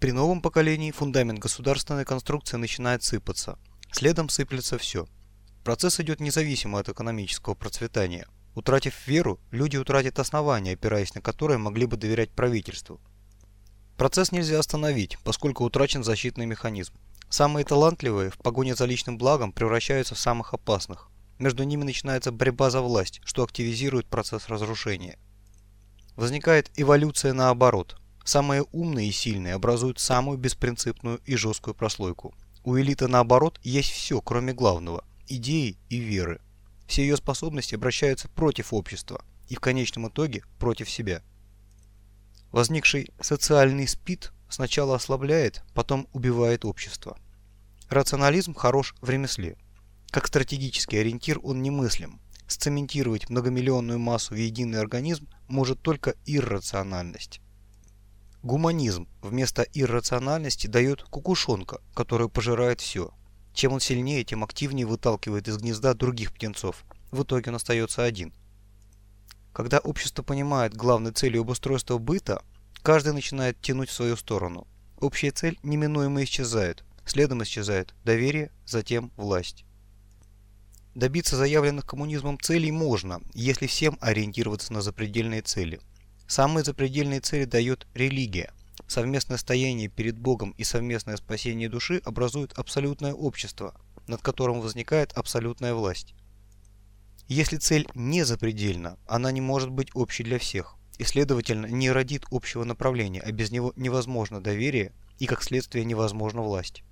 При новом поколении фундамент государственной конструкции начинает сыпаться. Следом сыплется все. Процесс идет независимо от экономического процветания. Утратив веру, люди утратят основания, опираясь на которые могли бы доверять правительству. Процесс нельзя остановить, поскольку утрачен защитный механизм. Самые талантливые в погоне за личным благом превращаются в самых опасных. Между ними начинается борьба за власть, что активизирует процесс разрушения. Возникает эволюция наоборот. Самые умные и сильные образуют самую беспринципную и жесткую прослойку. У элиты наоборот есть все, кроме главного – идеи и веры. Все ее способности обращаются против общества и в конечном итоге против себя. Возникший социальный спид сначала ослабляет, потом убивает общество. Рационализм хорош в ремесле. Как стратегический ориентир он немыслим. Сцементировать многомиллионную массу в единый организм может только иррациональность. Гуманизм вместо иррациональности дает кукушонка, который пожирает все. Чем он сильнее, тем активнее выталкивает из гнезда других птенцов. В итоге он остается один. Когда общество понимает главной целью обустройства быта, каждый начинает тянуть в свою сторону. Общая цель неминуемо исчезает. Следом исчезает доверие, затем власть. Добиться заявленных коммунизмом целей можно, если всем ориентироваться на запредельные цели. Самые запредельные цели дает религия. Совместное стояние перед Богом и совместное спасение души образуют абсолютное общество, над которым возникает абсолютная власть. Если цель не запредельна, она не может быть общей для всех, и следовательно не родит общего направления, а без него невозможно доверие и как следствие невозможна власть.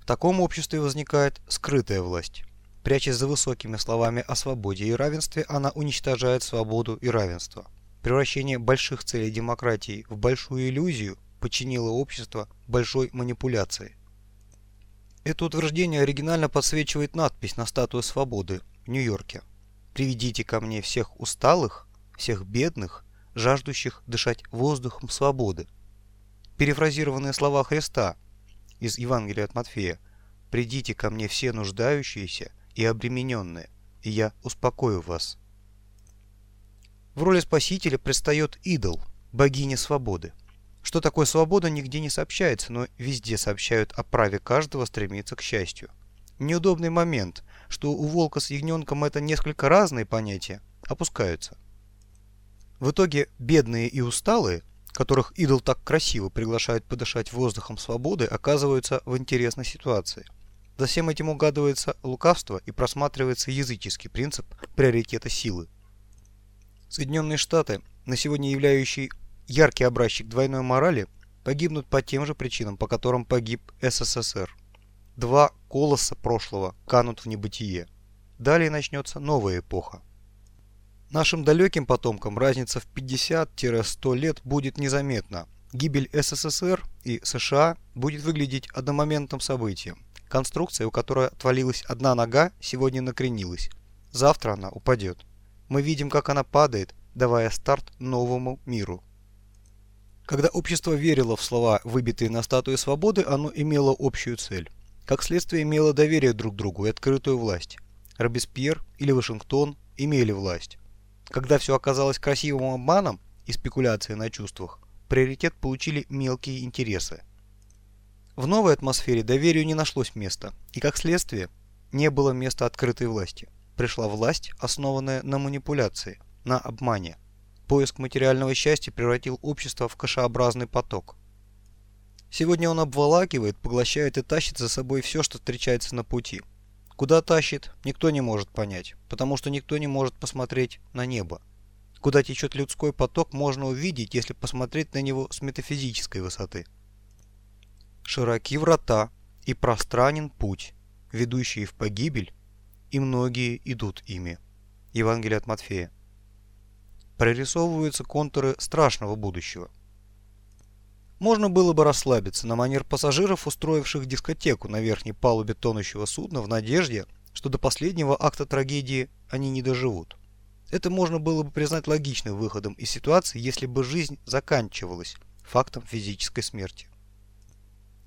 В таком обществе возникает скрытая власть. Прячась за высокими словами о свободе и равенстве, она уничтожает свободу и равенство. Превращение больших целей демократии в большую иллюзию подчинило общество большой манипуляции. Это утверждение оригинально подсвечивает надпись на статуе свободы в Нью-Йорке. «Приведите ко мне всех усталых, всех бедных, жаждущих дышать воздухом свободы». Перефразированные слова Христа из Евангелия от Матфея «Придите ко мне все нуждающиеся и обремененные, и я успокою вас». В роли спасителя предстает идол, богиня свободы. Что такое свобода, нигде не сообщается, но везде сообщают о праве каждого стремиться к счастью. Неудобный момент, что у волка с ягненком это несколько разные понятия, опускаются. В итоге бедные и усталые, которых идол так красиво приглашает подышать воздухом свободы, оказываются в интересной ситуации. За всем этим угадывается лукавство и просматривается языческий принцип приоритета силы. Соединенные Штаты, на сегодня являющий яркий образчик двойной морали, погибнут по тем же причинам, по которым погиб СССР. Два колосса прошлого канут в небытие. Далее начнется новая эпоха. Нашим далеким потомкам разница в 50-100 лет будет незаметна. Гибель СССР и США будет выглядеть одномоментным событием. Конструкция, у которой отвалилась одна нога, сегодня накренилась. Завтра она упадет мы видим, как она падает, давая старт новому миру. Когда общество верило в слова, выбитые на статуе свободы, оно имело общую цель. Как следствие имело доверие друг другу и открытую власть. Робеспьер или Вашингтон имели власть. Когда все оказалось красивым обманом и спекуляцией на чувствах, приоритет получили мелкие интересы. В новой атмосфере доверию не нашлось места, и как следствие не было места открытой власти пришла власть, основанная на манипуляции, на обмане. Поиск материального счастья превратил общество в кашеобразный поток. Сегодня он обволакивает, поглощает и тащит за собой все, что встречается на пути. Куда тащит, никто не может понять, потому что никто не может посмотреть на небо. Куда течет людской поток, можно увидеть, если посмотреть на него с метафизической высоты. Широки врата и пространен путь, ведущий в погибель и многие идут ими. Евангелие от Матфея. Прорисовываются контуры страшного будущего. Можно было бы расслабиться на манер пассажиров, устроивших дискотеку на верхней палубе тонущего судна в надежде, что до последнего акта трагедии они не доживут. Это можно было бы признать логичным выходом из ситуации, если бы жизнь заканчивалась фактом физической смерти.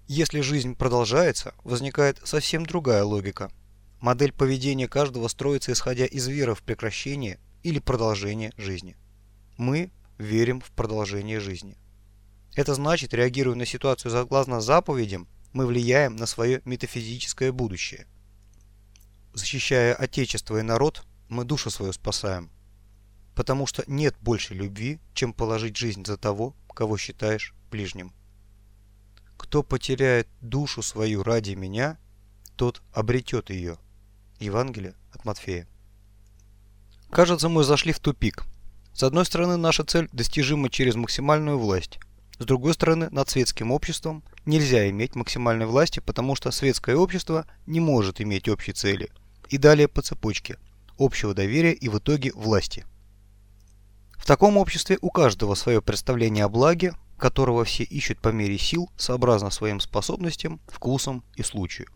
Если жизнь продолжается, возникает совсем другая логика, Модель поведения каждого строится исходя из веры в прекращение или продолжение жизни. Мы верим в продолжение жизни. Это значит, реагируя на ситуацию согласно заповедям, мы влияем на свое метафизическое будущее. Защищая Отечество и народ, мы душу свою спасаем. Потому что нет больше любви, чем положить жизнь за того, кого считаешь ближним. Кто потеряет душу свою ради меня, тот обретет ее. Евангелие от Матфея. Кажется, мы зашли в тупик. С одной стороны, наша цель достижима через максимальную власть. С другой стороны, над светским обществом нельзя иметь максимальной власти, потому что светское общество не может иметь общей цели. И далее по цепочке. Общего доверия и в итоге власти. В таком обществе у каждого свое представление о благе, которого все ищут по мере сил, сообразно своим способностям, вкусам и случаю.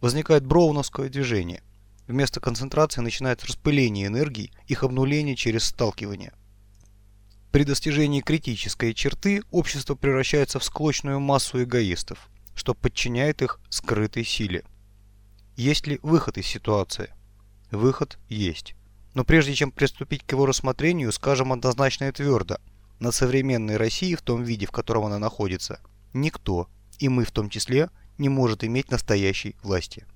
Возникает броуновское движение. Вместо концентрации начинает распыление энергии, их обнуление через сталкивание. При достижении критической черты общество превращается в склочную массу эгоистов, что подчиняет их скрытой силе. Есть ли выход из ситуации? Выход есть. Но прежде чем приступить к его рассмотрению, скажем однозначно и твердо. На современной России в том виде, в котором она находится, никто, и мы в том числе, не может иметь настоящей власти.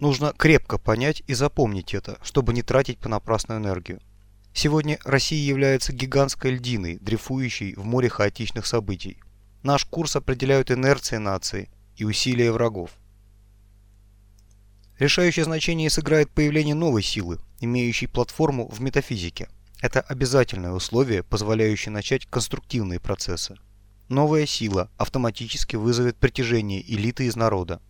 Нужно крепко понять и запомнить это, чтобы не тратить понапрасную энергию. Сегодня Россия является гигантской льдиной, дрейфующей в море хаотичных событий. Наш курс определяют инерции нации и усилия врагов. Решающее значение сыграет появление новой силы, имеющей платформу в метафизике. Это обязательное условие, позволяющее начать конструктивные процессы. Новая сила автоматически вызовет притяжение элиты из народа.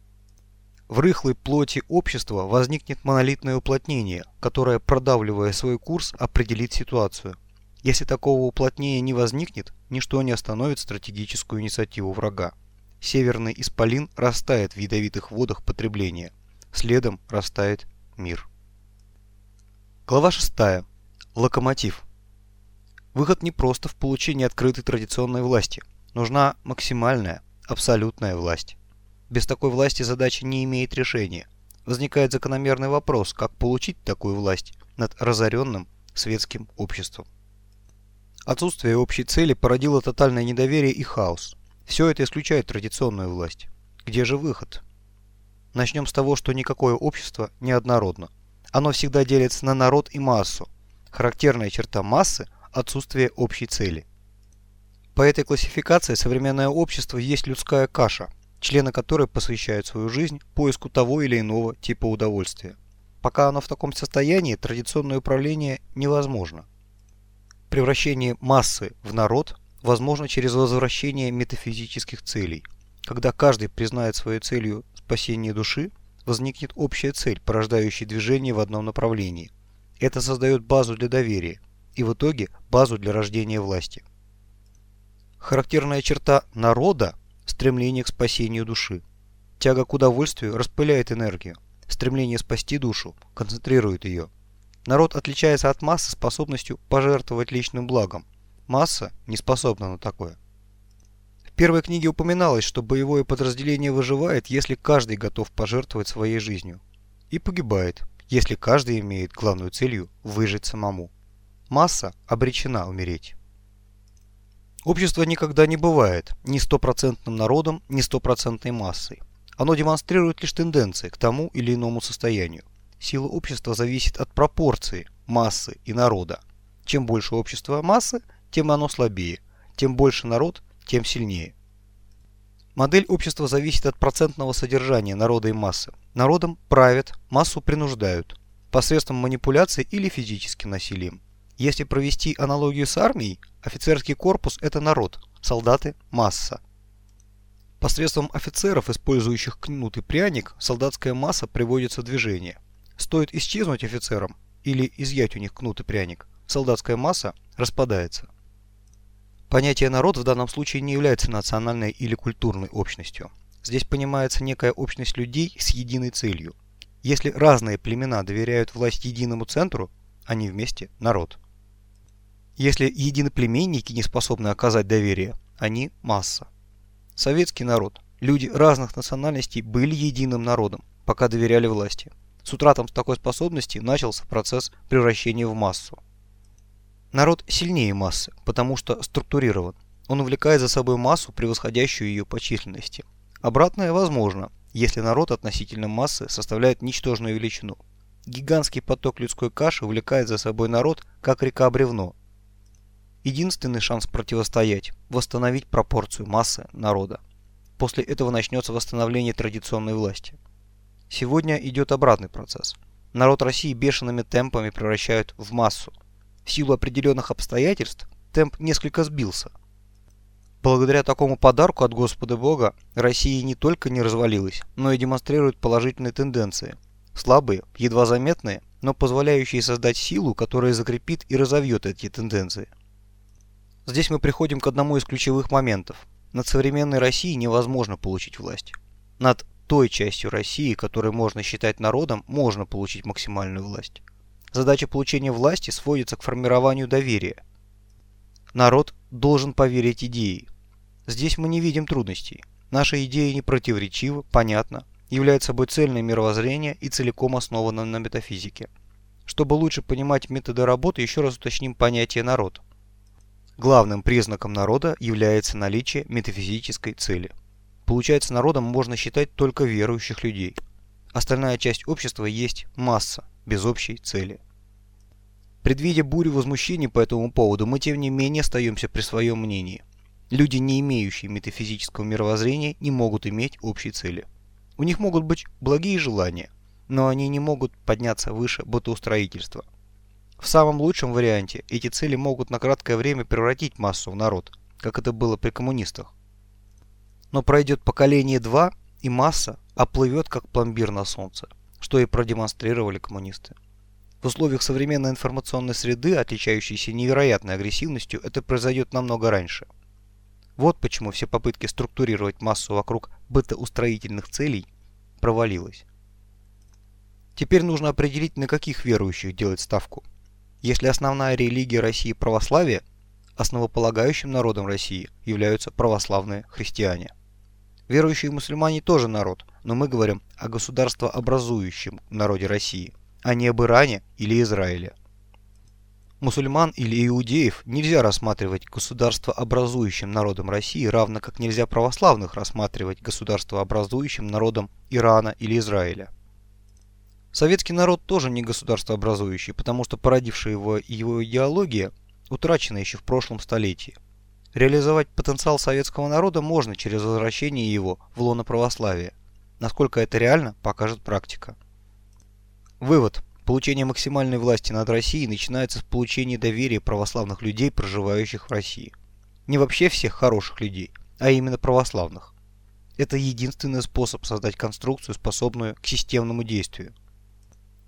В рыхлой плоти общества возникнет монолитное уплотнение, которое, продавливая свой курс, определит ситуацию. Если такого уплотнения не возникнет, ничто не остановит стратегическую инициативу врага. Северный исполин растает в ядовитых водах потребления. Следом растает мир. Глава 6. Локомотив. Выход не просто в получении открытой традиционной власти. Нужна максимальная, абсолютная власть. Без такой власти задача не имеет решения. Возникает закономерный вопрос, как получить такую власть над разоренным светским обществом. Отсутствие общей цели породило тотальное недоверие и хаос. Все это исключает традиционную власть. Где же выход? Начнем с того, что никакое общество не однородно. Оно всегда делится на народ и массу. Характерная черта массы – отсутствие общей цели. По этой классификации современное общество есть людская каша, члены которой посвящают свою жизнь поиску того или иного типа удовольствия. Пока оно в таком состоянии, традиционное управление невозможно. Превращение массы в народ возможно через возвращение метафизических целей. Когда каждый признает своей целью спасение души – возникнет общая цель, порождающая движение в одном направлении. Это создает базу для доверия и в итоге базу для рождения власти. Характерная черта народа – стремление к спасению души. Тяга к удовольствию распыляет энергию. Стремление спасти душу концентрирует ее. Народ отличается от массы способностью пожертвовать личным благом. Масса не способна на такое первой книге упоминалось, что боевое подразделение выживает, если каждый готов пожертвовать своей жизнью. И погибает, если каждый имеет главную целью выжить самому. Масса обречена умереть. Общество никогда не бывает ни стопроцентным народом, ни стопроцентной массой. Оно демонстрирует лишь тенденции к тому или иному состоянию. Сила общества зависит от пропорции массы и народа. Чем больше общество массы, тем оно слабее. Тем больше народ, тем сильнее. Модель общества зависит от процентного содержания народа и массы. Народом правят, массу принуждают, посредством манипуляций или физическим насилием. Если провести аналогию с армией, офицерский корпус – это народ, солдаты – масса. Посредством офицеров, использующих кнут и пряник, солдатская масса приводится в движение. Стоит исчезнуть офицерам или изъять у них кнут и пряник, солдатская масса распадается. Понятие «народ» в данном случае не является национальной или культурной общностью. Здесь понимается некая общность людей с единой целью. Если разные племена доверяют власть единому центру, они вместе – народ. Если единоплеменники не способны оказать доверие, они – масса. Советский народ, люди разных национальностей были единым народом, пока доверяли власти. С утратом такой способности начался процесс превращения в массу. Народ сильнее массы, потому что структурирован. он увлекает за собой массу, превосходящую ее по численности. Обратное возможно, если народ относительно массы составляет ничтожную величину. Гигантский поток людской каши увлекает за собой народ, как река бревно. Единственный шанс противостоять – восстановить пропорцию массы народа. После этого начнется восстановление традиционной власти. Сегодня идет обратный процесс. Народ России бешеными темпами превращают в массу. В силу определенных обстоятельств темп несколько сбился. Благодаря такому подарку от Господа Бога Россия не только не развалилась, но и демонстрирует положительные тенденции. Слабые, едва заметные, но позволяющие создать силу, которая закрепит и разовьет эти тенденции. Здесь мы приходим к одному из ключевых моментов. Над современной Россией невозможно получить власть. Над той частью России, которую можно считать народом, можно получить максимальную власть. Задача получения власти сводится к формированию доверия. Народ должен поверить идее. Здесь мы не видим трудностей. Наша идея не противоречива, понятна, является собой цельное мировоззрение и целиком основана на метафизике. Чтобы лучше понимать методы работы, еще раз уточним понятие «народ». Главным признаком народа является наличие метафизической цели. Получается, народом можно считать только верующих людей. Остальная часть общества есть масса, без общей цели. Предвидя бурю возмущений по этому поводу, мы тем не менее остаемся при своем мнении. Люди, не имеющие метафизического мировоззрения, не могут иметь общей цели. У них могут быть благие желания, но они не могут подняться выше бытоустроительства. В самом лучшем варианте эти цели могут на краткое время превратить массу в народ, как это было при коммунистах. Но пройдет поколение два, и масса оплывет как пломбир на солнце, что и продемонстрировали коммунисты. В условиях современной информационной среды, отличающейся невероятной агрессивностью, это произойдет намного раньше. Вот почему все попытки структурировать массу вокруг бытоустроительных целей провалилось. Теперь нужно определить, на каких верующих делать ставку – если основная религия России православие, основополагающим народом России являются православные христиане. Верующие мусульмане тоже народ, но мы говорим о государствообразующем народе России, а не об Иране или Израиле. Мусульман или иудеев нельзя рассматривать государствообразующим народом России, равно как нельзя православных рассматривать государствообразующим народом Ирана или Израиля. Советский народ тоже не государствообразующий, потому что породившая его, его идеология утрачена еще в прошлом столетии. Реализовать потенциал советского народа можно через возвращение его в лоно православия. Насколько это реально, покажет практика. Вывод. Получение максимальной власти над Россией начинается с получения доверия православных людей, проживающих в России. Не вообще всех хороших людей, а именно православных. Это единственный способ создать конструкцию, способную к системному действию.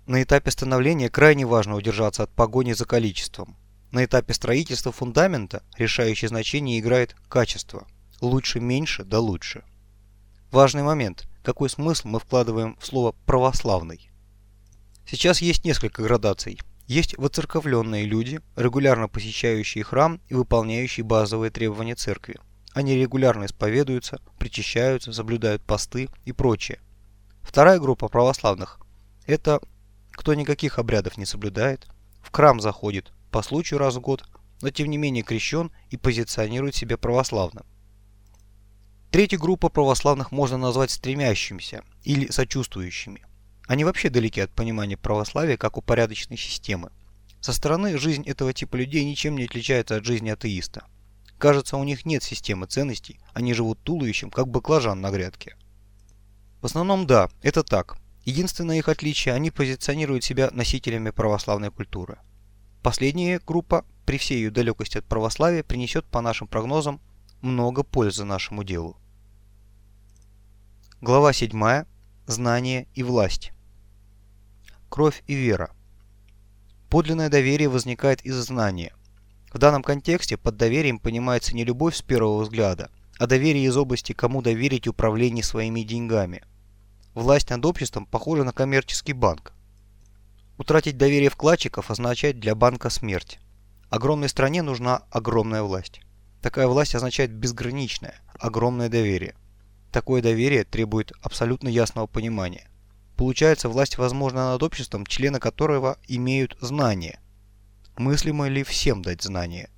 На этапе становления крайне важно удержаться от погони за количеством. На этапе строительства фундамента решающее значение играет качество. Лучше меньше, да лучше. Важный момент. Какой смысл мы вкладываем в слово «православный»? Сейчас есть несколько градаций. Есть воцерковленные люди, регулярно посещающие храм и выполняющие базовые требования церкви. Они регулярно исповедуются, причащаются, соблюдают посты и прочее. Вторая группа православных – это кто никаких обрядов не соблюдает, в храм заходит по случаю раз в год, но тем не менее крещен и позиционирует себя православным. Третью группу православных можно назвать стремящимися или сочувствующими. Они вообще далеки от понимания православия как упорядоченной системы. Со стороны жизнь этого типа людей ничем не отличается от жизни атеиста. Кажется, у них нет системы ценностей, они живут туловищем, как баклажан на грядке. В основном да, это так, Единственное их отличие – они позиционируют себя носителями православной культуры. Последняя группа, при всей ее далекости от православия, принесет, по нашим прогнозам, много пользы нашему делу. Глава 7. Знание и власть. Кровь и вера. Подлинное доверие возникает из знания. В данном контексте под доверием понимается не любовь с первого взгляда, а доверие из области кому доверить управление своими деньгами – Власть над обществом похожа на коммерческий банк. Утратить доверие вкладчиков означает для банка смерть. Огромной стране нужна огромная власть. Такая власть означает безграничное, огромное доверие. Такое доверие требует абсолютно ясного понимания. Получается, власть возможна над обществом, члены которого имеют знания. Мыслимо ли всем дать знания?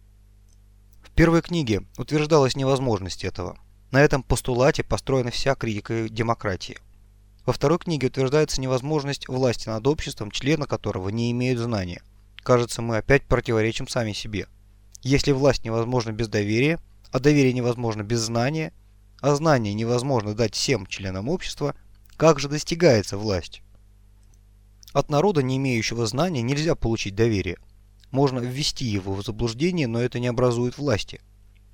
В первой книге утверждалась невозможность этого. На этом постулате построена вся критика демократии. Во второй книге утверждается невозможность власти над обществом, члены которого не имеют знания. Кажется, мы опять противоречим сами себе. Если власть невозможна без доверия, а доверие невозможно без знания, а знание невозможно дать всем членам общества, как же достигается власть? От народа, не имеющего знания, нельзя получить доверие. Можно ввести его в заблуждение, но это не образует власти.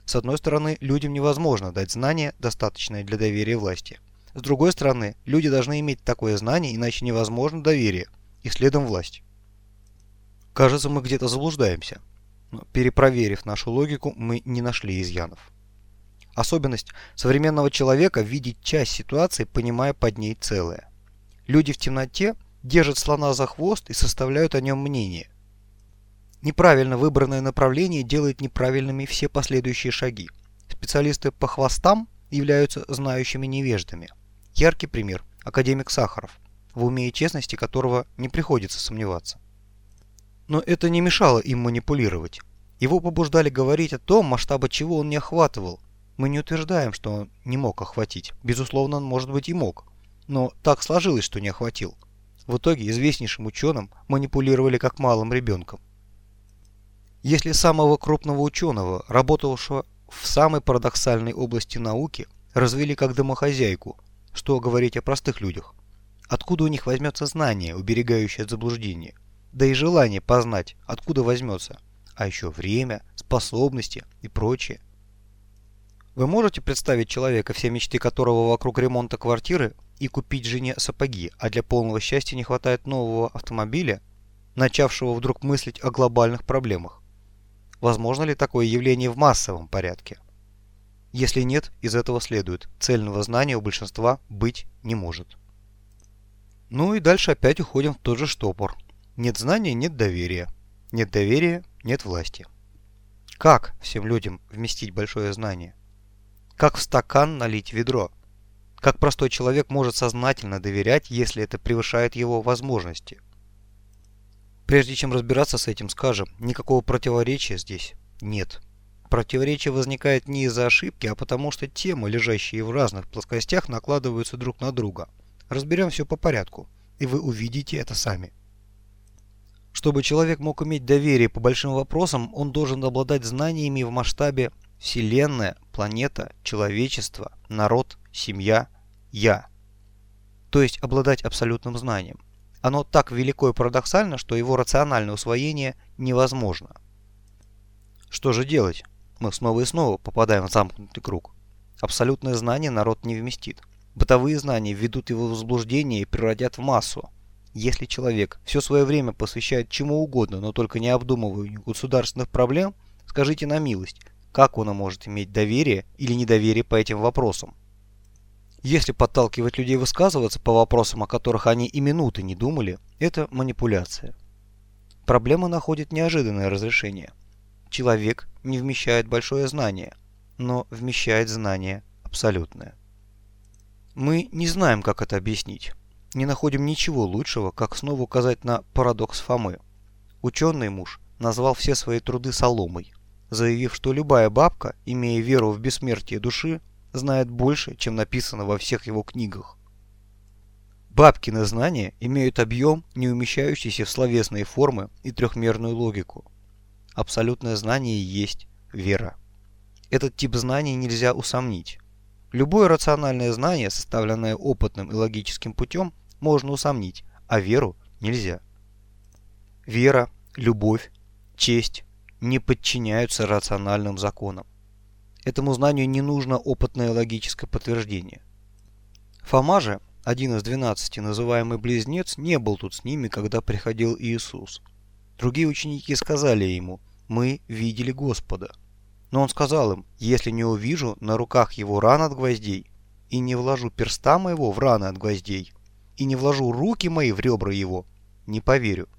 С одной стороны, людям невозможно дать знания, достаточное для доверия власти. С другой стороны, люди должны иметь такое знание, иначе невозможно доверие, и следом власть. Кажется, мы где-то заблуждаемся. Но перепроверив нашу логику, мы не нашли изъянов. Особенность современного человека – видеть часть ситуации, понимая под ней целое. Люди в темноте держат слона за хвост и составляют о нем мнение. Неправильно выбранное направление делает неправильными все последующие шаги. Специалисты по хвостам являются знающими невеждами. Яркий пример – академик Сахаров, в уме и честности которого не приходится сомневаться. Но это не мешало им манипулировать. Его побуждали говорить о том, масштаба чего он не охватывал, мы не утверждаем, что он не мог охватить. Безусловно, он, может быть, и мог. Но так сложилось, что не охватил. В итоге известнейшим ученым манипулировали как малым ребенком. Если самого крупного ученого, работавшего в самой парадоксальной области науки, развели как домохозяйку, что говорить о простых людях? Откуда у них возьмется знание, уберегающее от заблуждения? Да и желание познать, откуда возьмется? А еще время, способности и прочее. Вы можете представить человека, все мечты которого вокруг ремонта квартиры и купить жене сапоги, а для полного счастья не хватает нового автомобиля, начавшего вдруг мыслить о глобальных проблемах? Возможно ли такое явление в массовом порядке? Если нет, из этого следует, цельного знания у большинства быть не может. Ну и дальше опять уходим в тот же штопор. Нет знания – нет доверия. Нет доверия – нет власти. Как всем людям вместить большое знание? Как в стакан налить ведро? Как простой человек может сознательно доверять, если это превышает его возможности? Прежде чем разбираться с этим, скажем, никакого противоречия здесь нет. Противоречие возникает не из-за ошибки, а потому что темы, лежащие в разных плоскостях, накладываются друг на друга. Разберем все по порядку, и вы увидите это сами. Чтобы человек мог иметь доверие по большим вопросам, он должен обладать знаниями в масштабе Вселенная, планета, человечество, народ, семья, я. То есть обладать абсолютным знанием. Оно так велико и парадоксально, что его рациональное усвоение невозможно. Что же делать? Мы снова и снова попадаем в замкнутый круг. Абсолютное знание народ не вместит. Бытовые знания введут его в заблуждение и превратят в массу. Если человек все свое время посвящает чему угодно, но только не обдумыванию государственных проблем, скажите на милость, как он может иметь доверие или недоверие по этим вопросам? Если подталкивать людей высказываться по вопросам, о которых они и минуты не думали, это манипуляция. Проблема находит неожиданное разрешение. Человек не вмещает большое знание, но вмещает знание абсолютное. Мы не знаем, как это объяснить. Не находим ничего лучшего, как снова указать на парадокс Фомы. Ученый муж назвал все свои труды соломой – заявив, что любая бабка, имея веру в бессмертие души, знает больше, чем написано во всех его книгах. Бабкины знания имеют объем, не умещающийся в словесные формы и трехмерную логику. Абсолютное знание есть вера. Этот тип знаний нельзя усомнить. Любое рациональное знание, составленное опытным и логическим путем, можно усомнить, а веру нельзя. Вера, любовь, честь, не подчиняются рациональным законам. Этому знанию не нужно опытное логическое подтверждение. Фома же, один из двенадцати, называемый близнец, не был тут с ними, когда приходил Иисус. Другие ученики сказали ему, «Мы видели Господа». Но он сказал им, «Если не увижу на руках его ран от гвоздей, и не вложу перста моего в раны от гвоздей, и не вложу руки мои в ребра его, не поверю».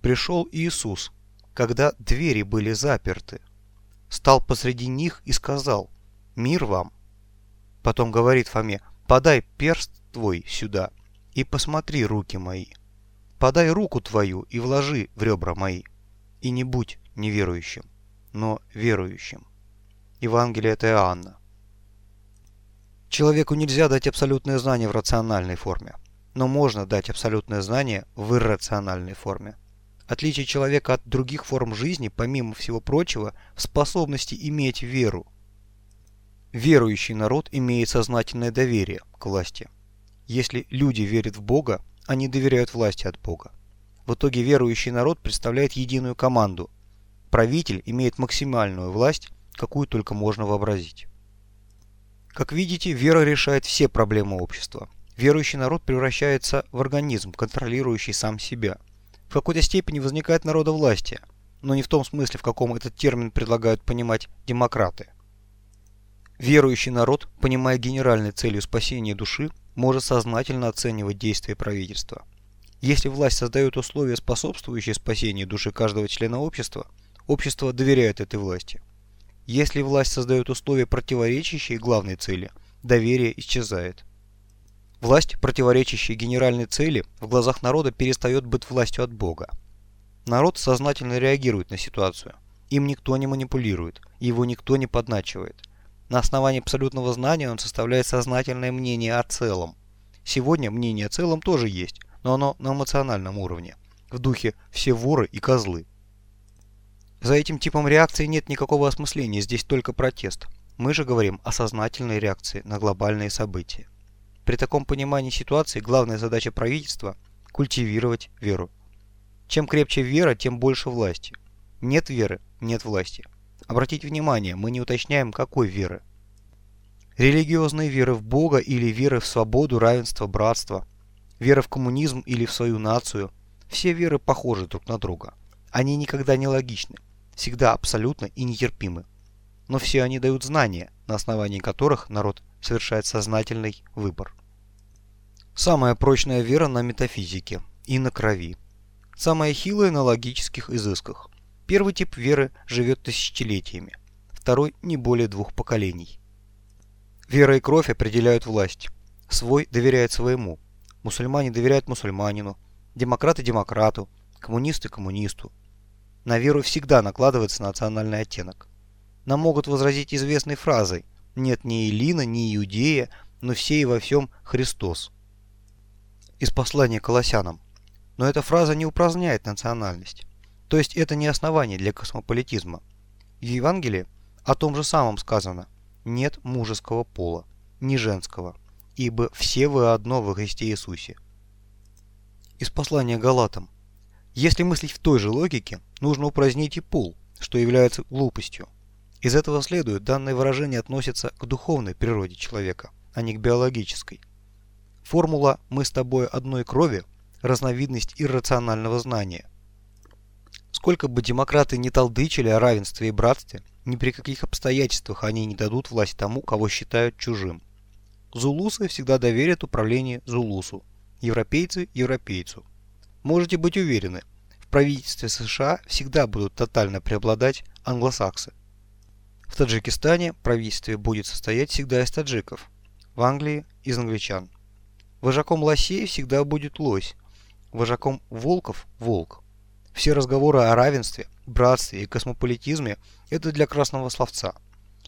Пришел Иисус, когда двери были заперты. Стал посреди них и сказал «Мир вам». Потом говорит Фоме «Подай перст твой сюда и посмотри руки мои. Подай руку твою и вложи в ребра мои. И не будь неверующим, но верующим. Евангелие от Иоанна. Человеку нельзя дать абсолютное знание в рациональной форме, но можно дать абсолютное знание в иррациональной форме. Отличие человека от других форм жизни, помимо всего прочего, в способности иметь веру. Верующий народ имеет сознательное доверие к власти. Если люди верят в Бога, они доверяют власти от Бога. В итоге верующий народ представляет единую команду. Правитель имеет максимальную власть, какую только можно вообразить. Как видите, вера решает все проблемы общества. Верующий народ превращается в организм, контролирующий сам себя. В какой-то степени возникает народовластие, но не в том смысле, в каком этот термин предлагают понимать демократы. Верующий народ, понимая генеральной целью спасения души, может сознательно оценивать действия правительства. Если власть создает условия, способствующие спасению души каждого члена общества, общество доверяет этой власти. Если власть создает условия, противоречащие главной цели, доверие исчезает. Власть, противоречащая генеральной цели, в глазах народа перестает быть властью от Бога. Народ сознательно реагирует на ситуацию. Им никто не манипулирует, его никто не подначивает. На основании абсолютного знания он составляет сознательное мнение о целом. Сегодня мнение о целом тоже есть, но оно на эмоциональном уровне, в духе «все воры и козлы». За этим типом реакции нет никакого осмысления, здесь только протест. Мы же говорим о сознательной реакции на глобальные события. При таком понимании ситуации главная задача правительства – культивировать веру. Чем крепче вера, тем больше власти. Нет веры – нет власти. Обратите внимание, мы не уточняем, какой веры. Религиозной веры в Бога или веры в свободу, равенство, братство, вера в коммунизм или в свою нацию – все веры похожи друг на друга. Они никогда не логичны всегда абсолютно и нетерпимы. Но все они дают знания, на основании которых народ совершает сознательный выбор. Самая прочная вера на метафизике и на крови. Самая хилая на логических изысках. Первый тип веры живет тысячелетиями, второй не более двух поколений. Вера и кровь определяют власть. Свой доверяет своему. Мусульмане доверяют мусульманину, демократы демократу, коммунисты коммунисту, на веру всегда накладывается национальный оттенок. Нам могут возразить известной фразой «нет ни Илина, ни Иудея, но все и во всем Христос». Из послания Колоссянам. Но эта фраза не упраздняет национальность. То есть это не основание для космополитизма. В Евангелии о том же самом сказано «нет мужеского пола, ни женского, ибо все вы одно во Христе Иисусе». Из послания Галатам. Если мыслить в той же логике, нужно упразднить и пол, что является глупостью. Из этого следует, данное выражение относится к духовной природе человека, а не к биологической. Формула «мы с тобой одной крови» – разновидность иррационального знания. Сколько бы демократы не толдычили о равенстве и братстве, ни при каких обстоятельствах они не дадут власть тому, кого считают чужим. Зулусы всегда доверят управление Зулусу, европейцы – европейцу. Можете быть уверены, в правительстве США всегда будут тотально преобладать англосаксы. В Таджикистане правительство будет состоять всегда из таджиков, в Англии – из англичан. Вожаком лосей всегда будет лось, вожаком волков – волк. Все разговоры о равенстве, братстве и космополитизме – это для красного словца.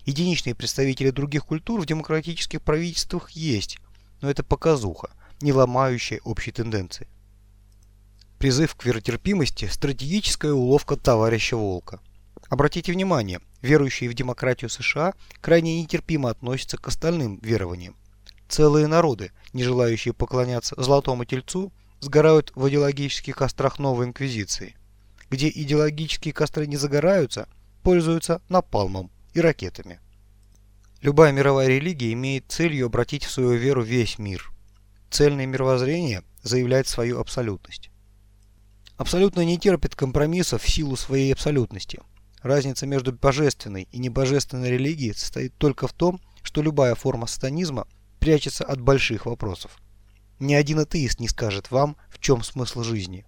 Единичные представители других культур в демократических правительствах есть, но это показуха, не ломающая общей тенденции. Призыв к веротерпимости – стратегическая уловка товарища Волка. Обратите внимание, верующие в демократию США крайне нетерпимо относятся к остальным верованиям. Целые народы, не желающие поклоняться Золотому Тельцу, сгорают в идеологических кострах новой инквизиции. Где идеологические костры не загораются, пользуются напалмом и ракетами. Любая мировая религия имеет целью обратить в свою веру весь мир. Цельное мировоззрение заявляет свою абсолютность абсолютно не терпит компромиссов в силу своей абсолютности. Разница между божественной и небожественной религией состоит только в том, что любая форма сатанизма прячется от больших вопросов. Ни один атеист не скажет вам, в чем смысл жизни.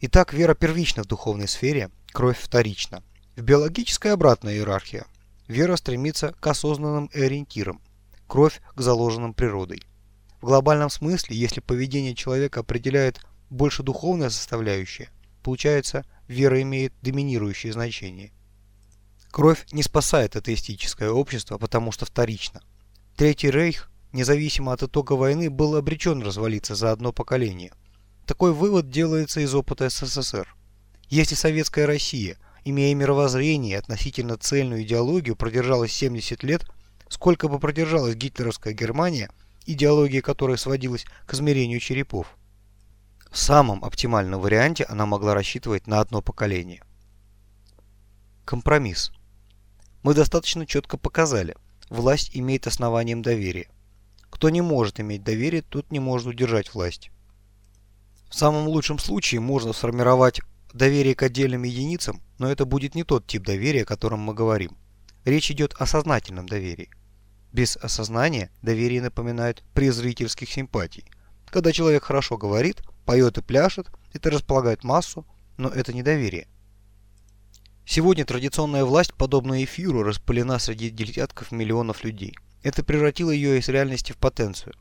Итак, вера первична в духовной сфере, кровь вторична. В биологической обратная иерархия. Вера стремится к осознанным ориентирам, кровь к заложенным природой. В глобальном смысле, если поведение человека определяет больше духовная составляющая, получается, вера имеет доминирующее значение. Кровь не спасает атеистическое общество, потому что вторично. Третий рейх, независимо от итога войны, был обречен развалиться за одно поколение. Такой вывод делается из опыта СССР. Если советская Россия, имея мировоззрение относительно цельную идеологию, продержалась 70 лет, сколько бы продержалась гитлеровская Германия, идеология которой сводилась к измерению черепов? В самом оптимальном варианте она могла рассчитывать на одно поколение. Компромисс. Мы достаточно четко показали, власть имеет основанием доверия. Кто не может иметь доверие, тот не может удержать власть. В самом лучшем случае можно сформировать доверие к отдельным единицам, но это будет не тот тип доверия, о котором мы говорим. Речь идет о сознательном доверии. Без осознания доверие напоминает презрительских симпатий. Когда человек хорошо говорит, поет и пляшет, это располагает массу, но это не доверие. Сегодня традиционная власть, подобно эфиру, распылена среди десятков миллионов людей. Это превратило ее из реальности в потенцию.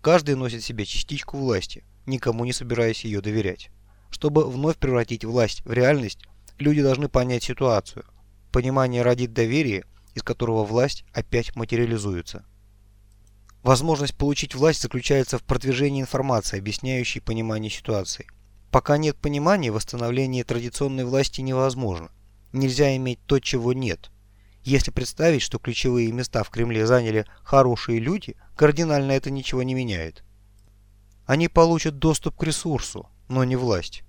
Каждый носит в себе частичку власти, никому не собираясь ее доверять. Чтобы вновь превратить власть в реальность, люди должны понять ситуацию. Понимание родит доверие, из которого власть опять материализуется. Возможность получить власть заключается в продвижении информации, объясняющей понимание ситуации. Пока нет понимания, восстановление традиционной власти невозможно. Нельзя иметь то, чего нет. Если представить, что ключевые места в Кремле заняли хорошие люди, кардинально это ничего не меняет. Они получат доступ к ресурсу, но не власть.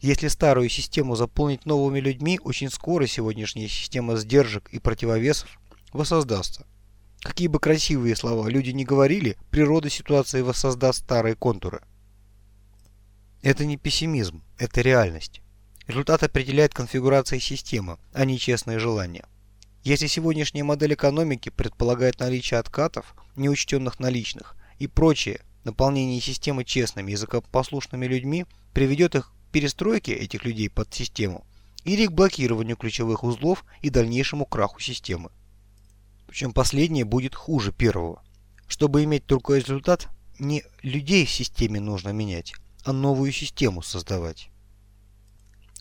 Если старую систему заполнить новыми людьми, очень скоро сегодняшняя система сдержек и противовесов воссоздастся. Какие бы красивые слова люди не говорили, природа ситуации воссоздаст старые контуры. Это не пессимизм, это реальность. Результат определяет конфигурация системы, а не честные желания. Если сегодняшняя модель экономики предполагает наличие откатов, неучтенных наличных и прочее, наполнение системы честными, языкопослушными людьми приведет их к перестройке этих людей под систему или к блокированию ключевых узлов и дальнейшему краху системы. Причем последнее будет хуже первого. Чтобы иметь другой результат, не людей в системе нужно менять, а новую систему создавать.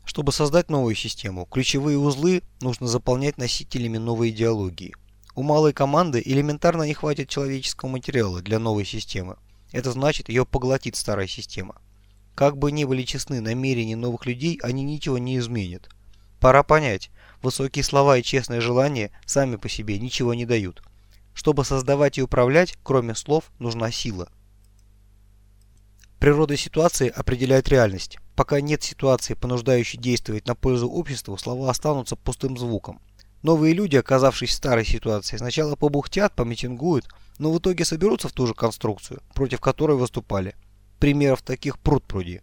Чтобы создать новую систему, ключевые узлы нужно заполнять носителями новой идеологии. У малой команды элементарно не хватит человеческого материала для новой системы. Это значит, ее поглотит старая система. Как бы ни были честны намерения новых людей, они ничего не изменят. Пора понять, высокие слова и честные желания сами по себе ничего не дают. Чтобы создавать и управлять, кроме слов, нужна сила. Природа ситуации определяет реальность. Пока нет ситуации, понуждающей действовать на пользу обществу, слова останутся пустым звуком. Новые люди, оказавшись в старой ситуации, сначала побухтят, помитингуют, но в итоге соберутся в ту же конструкцию, против которой выступали. Примеров таких пруд пруди.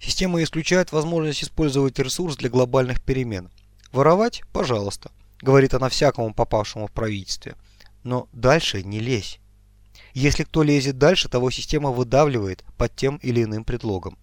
Система исключает возможность использовать ресурс для глобальных перемен. Воровать – пожалуйста, говорит она всякому попавшему в правительстве. Но дальше не лезь. Если кто лезет дальше, того система выдавливает под тем или иным предлогом.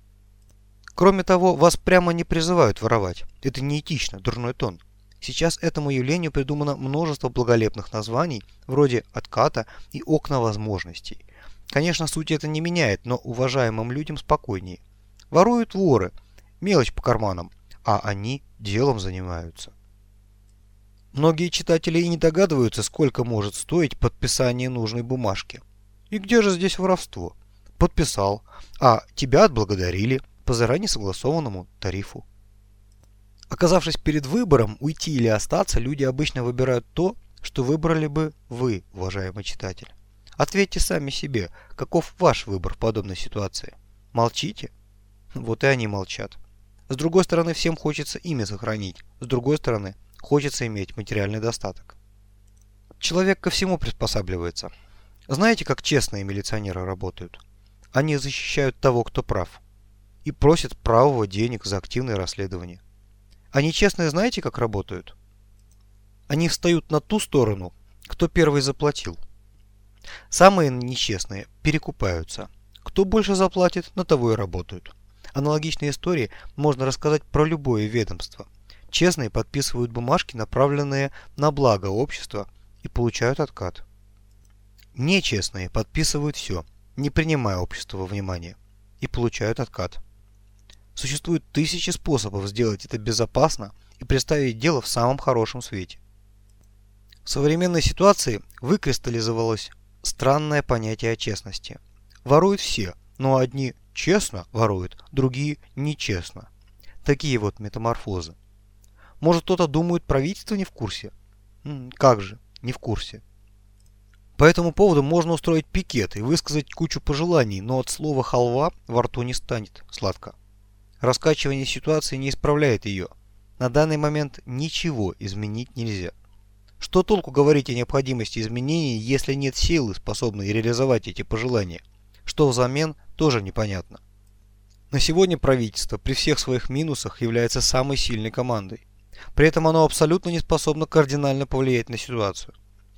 Кроме того, вас прямо не призывают воровать. Это неэтично, дурной тон. Сейчас этому явлению придумано множество благолепных названий, вроде «отката» и «окна возможностей». Конечно, суть это не меняет, но уважаемым людям спокойнее. Воруют воры, мелочь по карманам, а они делом занимаются. Многие читатели и не догадываются, сколько может стоить подписание нужной бумажки. И где же здесь воровство? Подписал, а тебя отблагодарили – по заранее согласованному тарифу. Оказавшись перед выбором, уйти или остаться, люди обычно выбирают то, что выбрали бы вы, уважаемый читатель. Ответьте сами себе, каков ваш выбор в подобной ситуации. Молчите? Вот и они молчат. С другой стороны, всем хочется имя сохранить. С другой стороны, хочется иметь материальный достаток. Человек ко всему приспосабливается. Знаете, как честные милиционеры работают? Они защищают того, кто прав и просят правого денег за активное расследование. А нечестные знаете, как работают? Они встают на ту сторону, кто первый заплатил. Самые нечестные перекупаются. Кто больше заплатит, на того и работают. Аналогичные истории можно рассказать про любое ведомство. Честные подписывают бумажки, направленные на благо общества, и получают откат. Нечестные подписывают все, не принимая общество во внимание, и получают откат. Существует тысячи способов сделать это безопасно и представить дело в самом хорошем свете. В современной ситуации выкристаллизовалось странное понятие о честности. Воруют все, но одни честно воруют, другие нечестно. Такие вот метаморфозы. Может кто-то думает, правительство не в курсе? Как же, не в курсе. По этому поводу можно устроить пикет и высказать кучу пожеланий, но от слова «халва» во рту не станет сладко. Раскачивание ситуации не исправляет ее. На данный момент ничего изменить нельзя. Что толку говорить о необходимости изменений, если нет силы, способной реализовать эти пожелания? Что взамен, тоже непонятно. На сегодня правительство при всех своих минусах является самой сильной командой. При этом оно абсолютно не способно кардинально повлиять на ситуацию.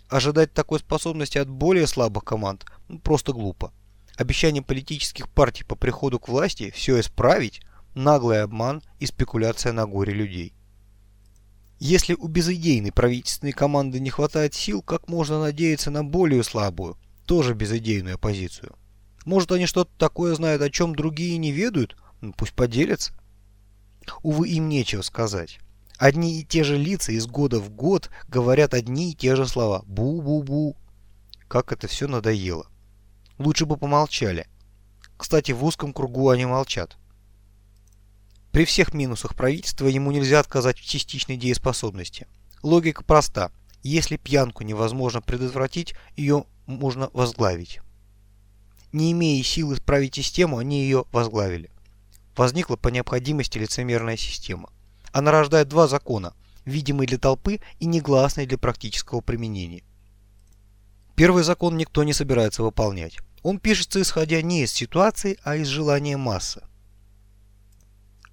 Ожидать такой способности от более слабых команд ну, просто глупо. Обещание политических партий по приходу к власти все исправить – наглый обман и спекуляция на горе людей. Если у безыдейной правительственной команды не хватает сил, как можно надеяться на более слабую, тоже безыдейную оппозицию? Может они что-то такое знают, о чем другие не ведают? Ну, пусть поделятся. Увы, им нечего сказать. Одни и те же лица из года в год говорят одни и те же слова. Бу-бу-бу. Как это все надоело. Лучше бы помолчали. Кстати, в узком кругу они молчат. При всех минусах правительства ему нельзя отказать в частичной дееспособности. Логика проста. Если пьянку невозможно предотвратить, ее можно возглавить. Не имея сил исправить систему, они ее возглавили. Возникла по необходимости лицемерная система. Она рождает два закона, видимый для толпы и негласный для практического применения. Первый закон никто не собирается выполнять. Он пишется исходя не из ситуации, а из желания массы.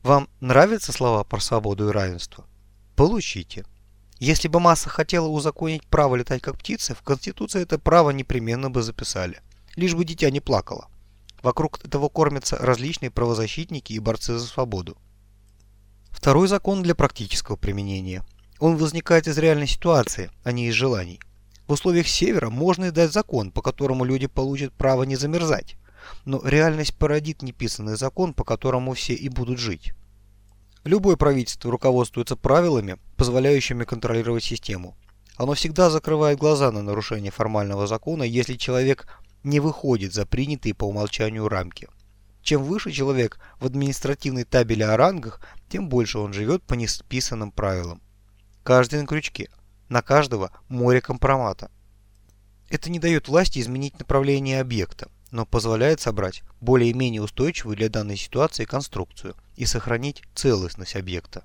Вам нравятся слова про свободу и равенство? Получите. Если бы масса хотела узаконить право летать как птицы, в Конституции это право непременно бы записали. Лишь бы дитя не плакало. Вокруг этого кормятся различные правозащитники и борцы за свободу. Второй закон для практического применения. Он возникает из реальной ситуации, а не из желаний. В условиях Севера можно издать закон, по которому люди получат право не замерзать но реальность породит неписанный закон, по которому все и будут жить. Любое правительство руководствуется правилами, позволяющими контролировать систему. Оно всегда закрывает глаза на нарушение формального закона, если человек не выходит за принятые по умолчанию рамки. Чем выше человек в административной табеле о рангах, тем больше он живет по несписанным правилам. Каждый на крючке. На каждого море компромата. Это не дает власти изменить направление объекта но позволяет собрать более-менее устойчивую для данной ситуации конструкцию и сохранить целостность объекта.